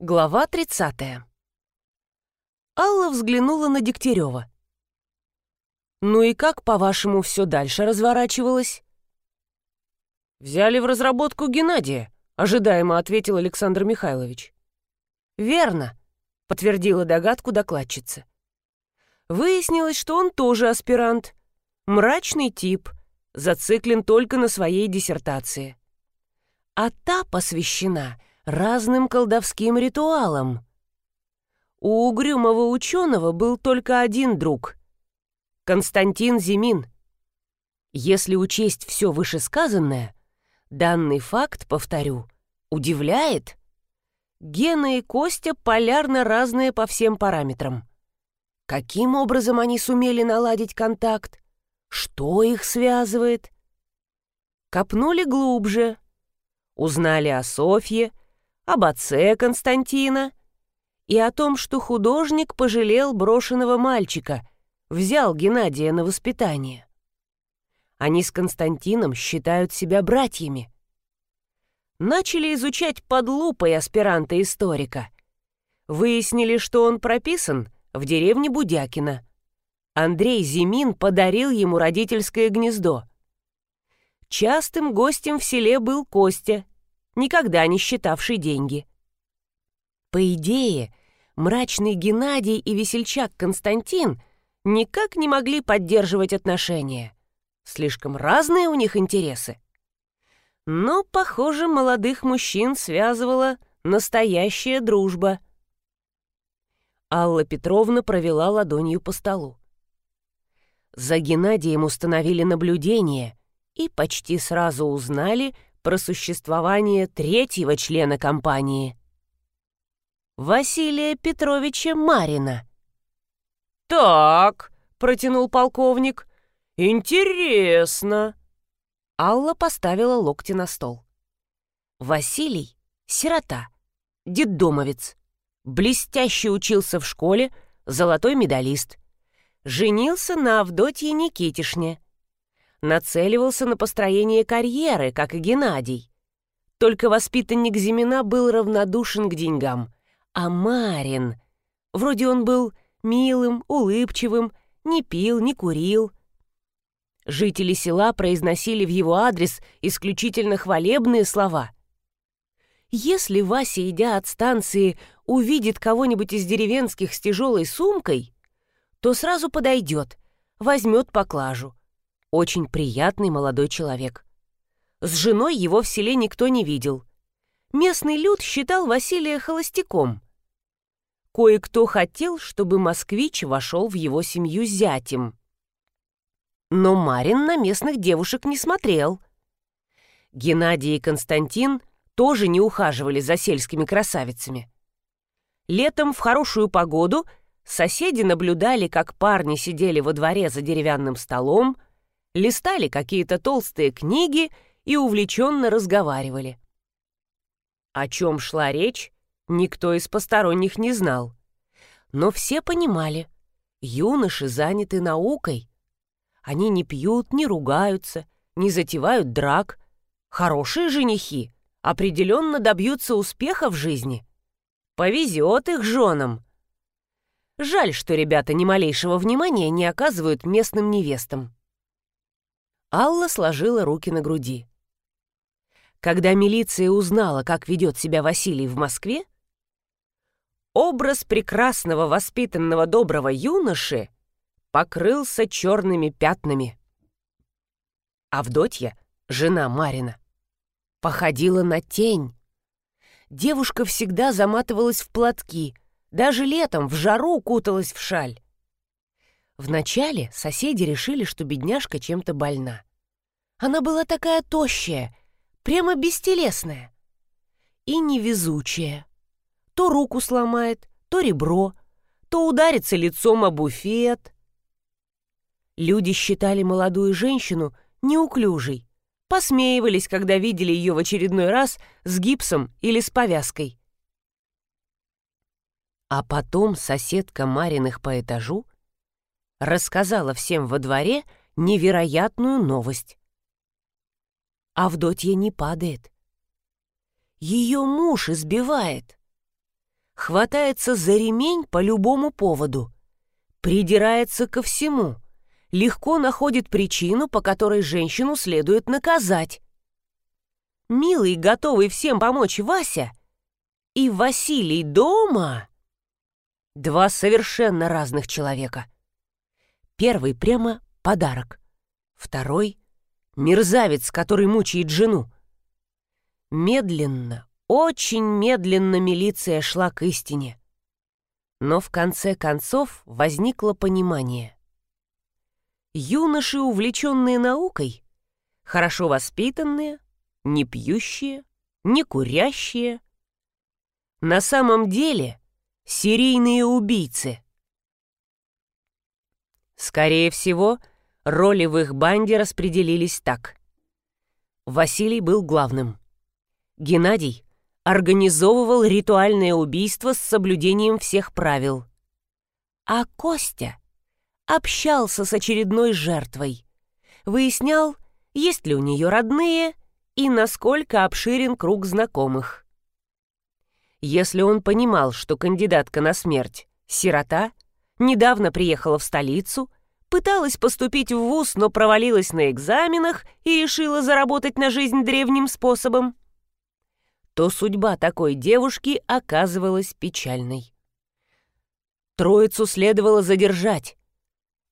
Глава 30. Алла взглянула на Дегтярева. «Ну и как, по-вашему, все дальше разворачивалось?» «Взяли в разработку Геннадия», — ожидаемо ответил Александр Михайлович. «Верно», — подтвердила догадку докладчица. Выяснилось, что он тоже аспирант. Мрачный тип, зациклен только на своей диссертации. А та посвящена разным колдовским ритуалам. У угрюмого ученого был только один друг — Константин Зимин. Если учесть все вышесказанное, данный факт, повторю, удивляет. Гена и Костя полярно разные по всем параметрам. Каким образом они сумели наладить контакт? Что их связывает? Копнули глубже. Узнали о Софье, об отце Константина и о том, что художник пожалел брошенного мальчика, взял Геннадия на воспитание. Они с Константином считают себя братьями. Начали изучать под лупой аспиранта-историка. Выяснили, что он прописан в деревне Будякина. Андрей Зимин подарил ему родительское гнездо. Частым гостем в селе был Костя, никогда не считавший деньги. По идее, мрачный Геннадий и весельчак Константин никак не могли поддерживать отношения. Слишком разные у них интересы. Но, похоже, молодых мужчин связывала настоящая дружба. Алла Петровна провела ладонью по столу. За Геннадием установили наблюдение и почти сразу узнали, про существование третьего члена компании. Василия Петровича Марина. «Так», — протянул полковник, — «интересно». Алла поставила локти на стол. Василий — сирота, детдомовец, блестяще учился в школе, золотой медалист. Женился на Авдотье Никитишне — нацеливался на построение карьеры, как и Геннадий. Только воспитанник Зимина был равнодушен к деньгам. А Марин... Вроде он был милым, улыбчивым, не пил, не курил. Жители села произносили в его адрес исключительно хвалебные слова. Если Вася, идя от станции, увидит кого-нибудь из деревенских с тяжелой сумкой, то сразу подойдет, возьмет поклажу. Очень приятный молодой человек. С женой его в селе никто не видел. Местный люд считал Василия холостяком. Кое-кто хотел, чтобы москвич вошел в его семью зятем. Но Марин на местных девушек не смотрел. Геннадий и Константин тоже не ухаживали за сельскими красавицами. Летом в хорошую погоду соседи наблюдали, как парни сидели во дворе за деревянным столом, листали какие-то толстые книги и увлеченно разговаривали. О чем шла речь, никто из посторонних не знал. Но все понимали, юноши заняты наукой. Они не пьют, не ругаются, не затевают драк. Хорошие женихи определенно добьются успеха в жизни. Повезет их женам. Жаль, что ребята ни малейшего внимания не оказывают местным невестам. Алла сложила руки на груди. Когда милиция узнала, как ведет себя Василий в Москве, образ прекрасного, воспитанного, доброго юноши покрылся черными пятнами. Авдотья, жена Марина, походила на тень. Девушка всегда заматывалась в платки, даже летом в жару куталась в шаль. Вначале соседи решили, что бедняжка чем-то больна. Она была такая тощая, прямо бестелесная. И невезучая. То руку сломает, то ребро, то ударится лицом об буфет. Люди считали молодую женщину неуклюжей, посмеивались, когда видели ее в очередной раз с гипсом или с повязкой. А потом соседка Мариных по этажу рассказала всем во дворе невероятную новость. Авдотья не падает. Ее муж избивает. хватается за ремень по любому поводу, придирается ко всему, легко находит причину, по которой женщину следует наказать. Милый, готовый всем помочь Вася и Василий дома — два совершенно разных человека. Первый прямо подарок, второй — мерзавец, который мучает жену. Медленно, очень медленно милиция шла к истине. Но в конце концов возникло понимание. Юноши, увлеченные наукой, хорошо воспитанные, не пьющие, не курящие, на самом деле серийные убийцы. Скорее всего, роли в их банде распределились так. Василий был главным. Геннадий организовывал ритуальное убийство с соблюдением всех правил. А Костя общался с очередной жертвой, выяснял, есть ли у нее родные и насколько обширен круг знакомых. Если он понимал, что кандидатка на смерть — сирота, недавно приехала в столицу, пыталась поступить в вуз, но провалилась на экзаменах и решила заработать на жизнь древним способом, то судьба такой девушки оказывалась печальной. Троицу следовало задержать,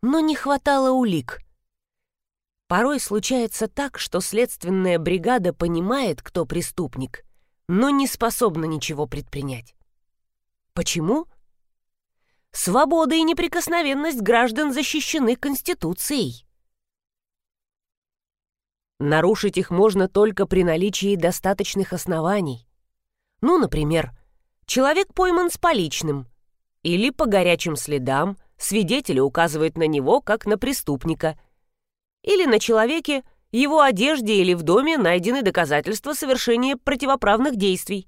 но не хватало улик. Порой случается так, что следственная бригада понимает, кто преступник, но не способна ничего предпринять. Почему? Свобода и неприкосновенность граждан защищены Конституцией. Нарушить их можно только при наличии достаточных оснований. Ну, например, человек пойман с поличным, или по горячим следам свидетели указывают на него как на преступника, или на человеке, его одежде или в доме найдены доказательства совершения противоправных действий.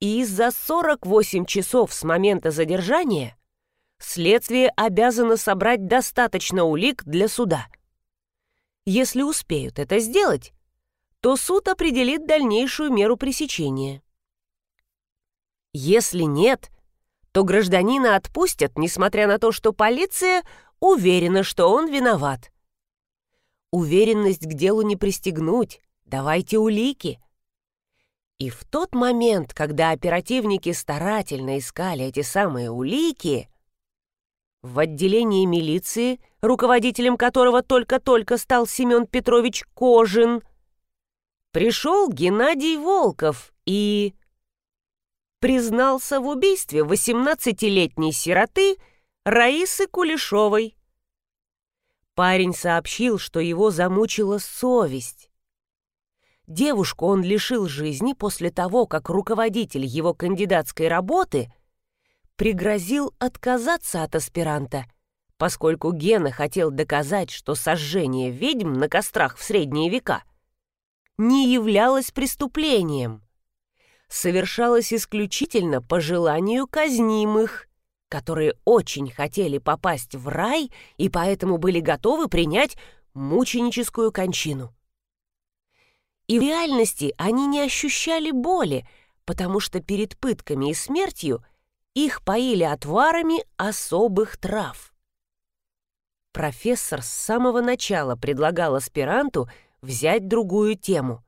И за 48 часов с момента задержания следствие обязано собрать достаточно улик для суда – если успеют это сделать, то суд определит дальнейшую меру пресечения. Если нет, то гражданина отпустят, несмотря на то, что полиция уверена, что он виноват. Уверенность к делу не пристегнуть, давайте улики. И в тот момент, когда оперативники старательно искали эти самые улики, в отделении милиции, руководителем которого только-только стал Семен Петрович Кожин, пришел Геннадий Волков и признался в убийстве 18-летней сироты Раисы Кулешовой. Парень сообщил, что его замучила совесть. Девушку он лишил жизни после того, как руководитель его кандидатской работы пригрозил отказаться от аспиранта, поскольку Гена хотел доказать, что сожжение ведьм на кострах в средние века не являлось преступлением. Совершалось исключительно по желанию казнимых, которые очень хотели попасть в рай и поэтому были готовы принять мученическую кончину. И в реальности они не ощущали боли, потому что перед пытками и смертью – их поили отварами особых трав. Профессор с самого начала предлагал аспиранту взять другую тему.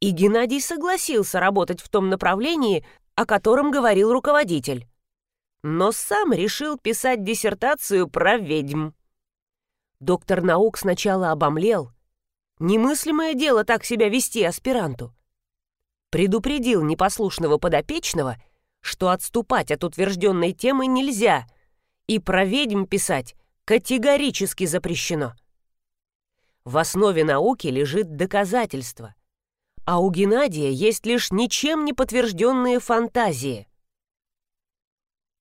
И Геннадий согласился работать в том направлении, о котором говорил руководитель. Но сам решил писать диссертацию про ведьм. Доктор наук сначала обомлел. Немыслимое дело так себя вести аспиранту. Предупредил непослушного подопечного — что отступать от утвержденной темы нельзя, и про ведьм писать категорически запрещено. В основе науки лежит доказательство, а у Геннадия есть лишь ничем не подтвержденные фантазии.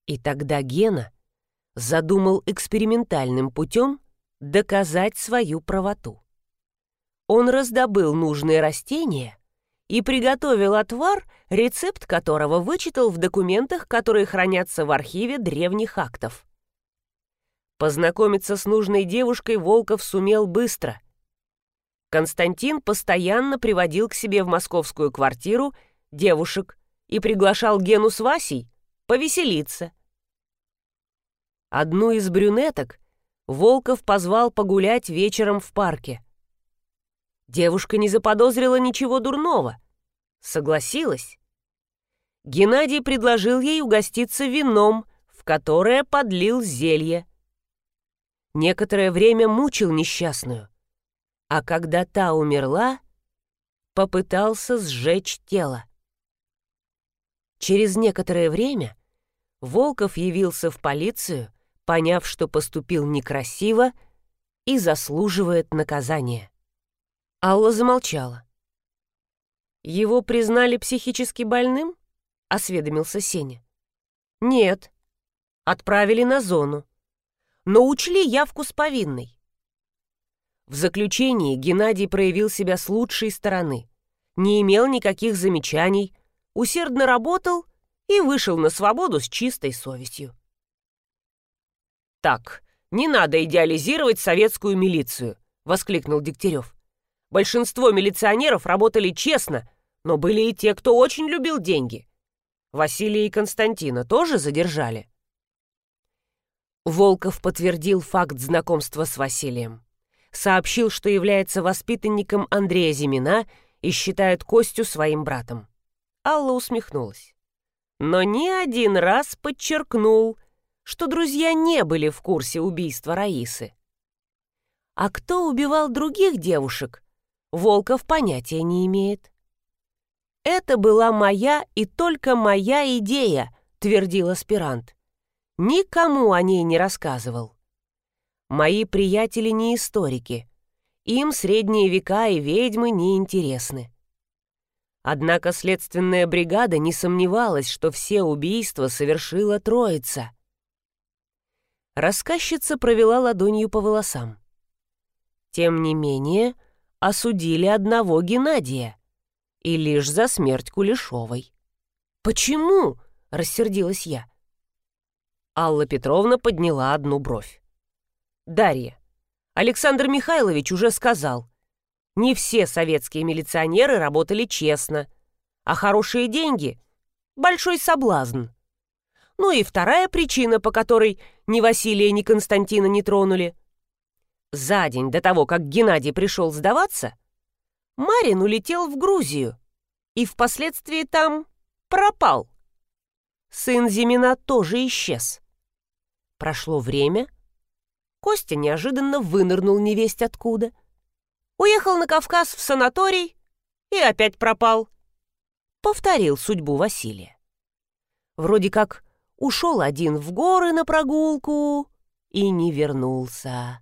И тогда Гена задумал экспериментальным путем доказать свою правоту. Он раздобыл нужные растения и приготовил отвар, рецепт которого вычитал в документах, которые хранятся в архиве древних актов. Познакомиться с нужной девушкой Волков сумел быстро. Константин постоянно приводил к себе в московскую квартиру девушек и приглашал Гену с Васей, повеселиться. Одну из брюнеток Волков позвал погулять вечером в парке. Девушка не заподозрила ничего дурного. Согласилась. Геннадий предложил ей угоститься вином, в которое подлил зелье. Некоторое время мучил несчастную, а когда та умерла, попытался сжечь тело. Через некоторое время Волков явился в полицию, поняв, что поступил некрасиво и заслуживает наказания. Алла замолчала. «Его признали психически больным?» — осведомился Сеня. «Нет. Отправили на зону. Но учли явку с повинной. В заключении Геннадий проявил себя с лучшей стороны. Не имел никаких замечаний, усердно работал и вышел на свободу с чистой совестью. «Так, не надо идеализировать советскую милицию», — воскликнул Дегтярев. «Большинство милиционеров работали честно, но были и те, кто очень любил деньги. Василия и Константина тоже задержали?» Волков подтвердил факт знакомства с Василием. Сообщил, что является воспитанником Андрея Зимина и считает Костю своим братом. Алла усмехнулась. Но ни один раз подчеркнул, что друзья не были в курсе убийства Раисы. А кто убивал других девушек, Волков понятия не имеет. «Это была моя и только моя идея», — твердил аспирант. Никому о ней не рассказывал. Мои приятели не историки. Им средние века и ведьмы не интересны. Однако следственная бригада не сомневалась, что все убийства совершила троица. Рассказчица провела ладонью по волосам. Тем не менее, осудили одного Геннадия. И лишь за смерть Кулешовой. «Почему?» — рассердилась я. Алла Петровна подняла одну бровь. «Дарья, Александр Михайлович уже сказал, не все советские милиционеры работали честно, а хорошие деньги — большой соблазн. Ну и вторая причина, по которой ни Василия, ни Константина не тронули. За день до того, как Геннадий пришел сдаваться, Марин улетел в Грузию и впоследствии там пропал. Сын Зимина тоже исчез. Прошло время, Костя неожиданно вынырнул невесть откуда — Уехал на Кавказ в санаторий и опять пропал. Повторил судьбу Василия. Вроде как ушел один в горы на прогулку и не вернулся.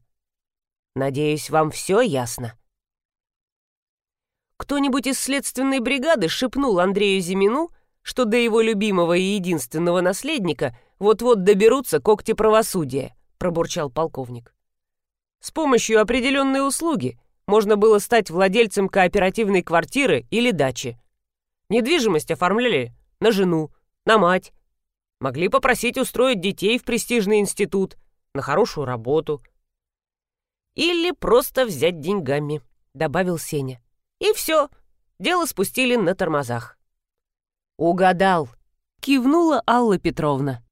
Надеюсь, вам все ясно. Кто-нибудь из следственной бригады шепнул Андрею Зимину, что до его любимого и единственного наследника вот-вот доберутся когти правосудия, пробурчал полковник. С помощью определенной услуги можно было стать владельцем кооперативной квартиры или дачи. Недвижимость оформляли на жену, на мать. Могли попросить устроить детей в престижный институт, на хорошую работу. Или просто взять деньгами, добавил Сеня. И все, дело спустили на тормозах. Угадал, кивнула Алла Петровна.